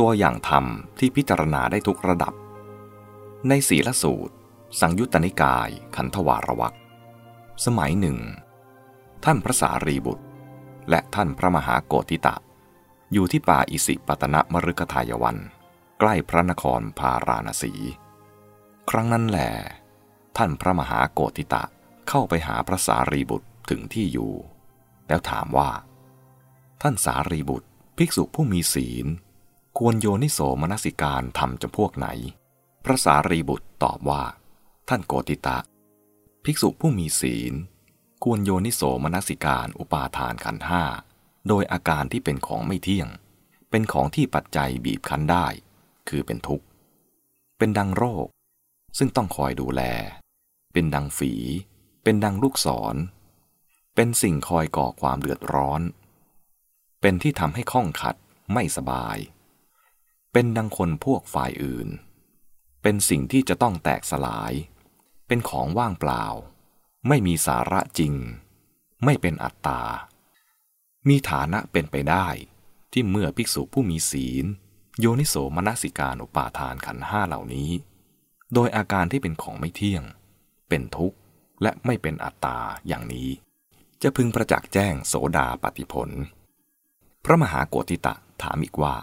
ตัวอย่างธรรมที่พิจารณาได้ทุกระดับ ในศีลสูตร สังยุตตนิกาย ขันธวารวักสมัยหนึ่ง ท่านพระสารีบุตร และท่านพระมหาโกติตะ อยู่ที่ป่าอิสิปตนมฤคทายวัน ใกล้พระนครพาราณสี ครั้งนั้นแหลท่านพระมหาโกติตะเข้าไปหาพระสารีบุตรถึงที่อยู่ แล้วถามว่า ท่านสารีบุตรภิกษุผู้มีศีล ควรโยนิโสมนสิการทำจำพวกไหน พระสารีบุตรตอบว่า ท่านโกติตะ ภิกษุผู้มีศีล ควรโยนิโสมนสิการอุปาทานขันห้า โดยอาการที่เป็นของไม่เที่ยง เป็นของที่ปัจจัยบีบคั้นได้ คือเป็นทุกข์ เป็นดังโรค ซึ่งต้องคอยดูแล เป็นดังฝี เป็นดังลูกศร เป็นสิ่งคอยก่อความเดือดร้อน เป็นที่ทำให้ข้องขัดไม่สบาย เป็นดังคนพวกฝ่ายอื่น เป็นสิ่งที่จะต้องแตกสลาย เป็นของว่างเปล่า ไม่มีสาระจริง ไม่เป็นอัตตา มีฐานะเป็นไปได้ ที่เมื่อภิกษุผู้มีศีล โยนิโสมนสิการอุปาทานขันห้าเหล่านี้ โดยอาการที่เป็นของไม่เที่ยง เป็นทุกข์และไม่เป็นอัตตาอย่างนี้ จะพึงประจักษ์แจ้งโสดาปฏิผล พระมหาโกติตะถามอีกว่า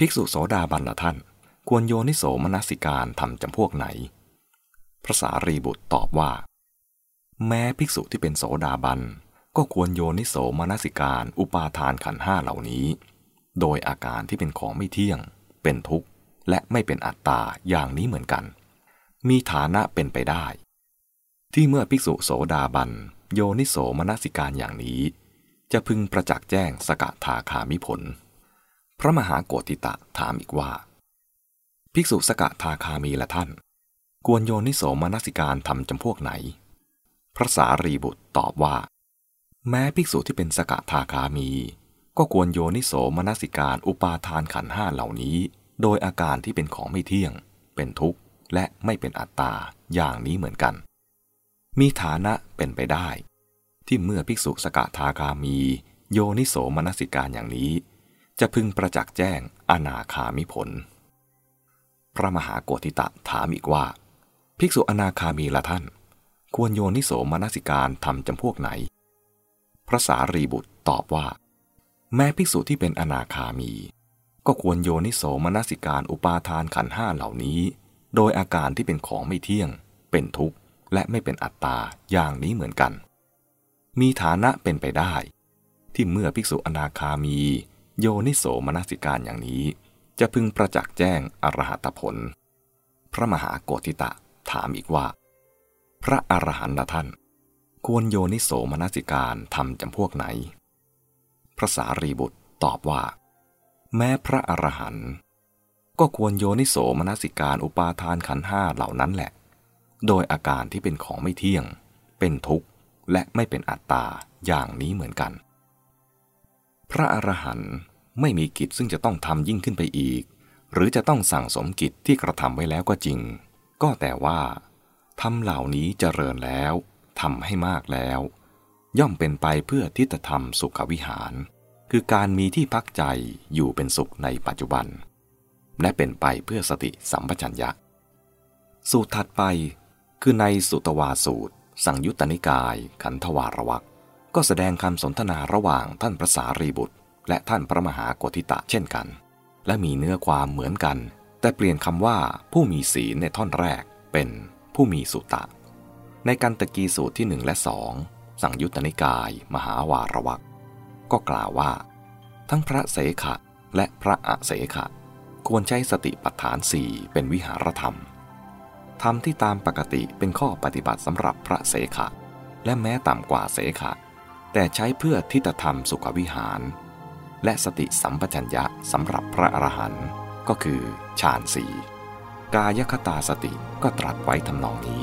ภิกษุโสดาบันละท่าน ควรโยนิโสมนสิการทำจำพวกไหน พระสารีบุตรตอบว่า แม้ภิกษุที่เป็นโสดาบัน ก็ควรโยนิโสมนสิการอุปาทานขันห้าเหล่านี้ โดยอาการที่เป็นของไม่เที่ยง เป็นทุกข์ และไม่เป็นอัตตาอย่างนี้เหมือนกัน มีฐานะเป็นไปได้ ที่เมื่อภิกษุโสดาบัน โยนิโสมนสิการอย่างนี้ จะพึงประจักษ์แจ้งสกทาคามิผล พระมหาโกติตะถามอีกว่า ภิกษุสกทาคามีละท่าน ควรโยนิโสมนสิการทำจำพวกไหน พระสารีบุตรตอบว่า แม้ภิกษุที่เป็นสกทาคามี ก็ควรโยนิโสมนสิการอุปาทานขันห้าเหล่านี้ โดยอาการที่เป็นของไม่เที่ยง เป็นทุกข์ และไม่เป็นอัตตาอย่างนี้เหมือนกัน มีฐานะเป็นไปได้ ที่เมื่อภิกษุสกทาคามี โยนิโสมนสิการอย่างนี้ จะพึงประจักษ์แจ้งอนาคามิผล พระมหาโกธิตะถามอีกว่า ภิกษุอนาคามีละท่าน ควรโยนิโสมนสิการทำจำพวกไหน พระสารีบุตรตอบว่า แม้ภิกษุที่เป็นอนาคามี ก็ควรโยนิโสมนสิการอุปาทานขันห้าเหล่านี้ โดยอาการที่เป็นของไม่เที่ยง เป็นทุกข์และไม่เป็นอัตตาอย่างนี้เหมือนกัน มีฐานะเป็นไปได้ ที่เมื่อภิกษุอนาคามี โยนิโสมนสิการอย่างนี้ จะพึงประจักษ์แจ้งอรหัตผล พระมหาโกธิตะถามอีกว่า พระอรหันต์ละท่าน ควรโยนิโสมนสิการทำจำพวกไหน พระสารีบุตรตอบว่า แม้พระอรหันต์ก็ควรโยนิโสมนสิการอุปาทานขันห้าเหล่านั้นแหละ โดยอาการที่เป็นของไม่เที่ยง เป็นทุกข์ และไม่เป็นอัตตาอย่างนี้เหมือนกัน พระอรหันต์ไม่มีกิจซึ่งจะต้องทำยิ่งขึ้นไปอีก หรือจะต้องสั่งสมกิจที่กระทำไว้แล้วก็จริง ก็แต่ว่าทำเหล่านี้เจริญแล้วทำให้มากแล้ว ย่อมเป็นไปเพื่อทิฏฐธรรมสุขวิหาร คือการมีที่พักใจอยู่เป็นสุขในปัจจุบัน และเป็นไปเพื่อสติสัมปชัญญะ สูตรถัดไปคือในสุตวาสูตร สังยุตตนิกายขันธวารวัก ก็แสดงคำสนทนาระหว่างท่านพระสารีบุตร และท่านพระมหากธิตะเช่นกัน และมีเนื้อความเหมือนกัน แต่เปลี่ยนคำว่าผู้มีศีลในท่อนแรกเป็นผู้มีสุตะ ในกันตะกีสูตรที่หนึ่งและสองสังยุตตนิกาย มหาวารวักก็กล่าวว่า ทั้งพระเสขะและพระอะเสขะ ควรใช้สติปัฏฐานสี่เป็นวิหารธรรมธรรมที่ตามปกติเป็นข้อปฏิบัติสำหรับพระเสขะ และแม้ต่ำกว่าเสขะ แต่ใช้เพื่อทิฏฐธรรมสุขวิหาร และสติสัมปชัญญะสำหรับพระอรหันต์ก็คือฌานสีกายคตาสติก็ตรัสไว้ทำนองนี้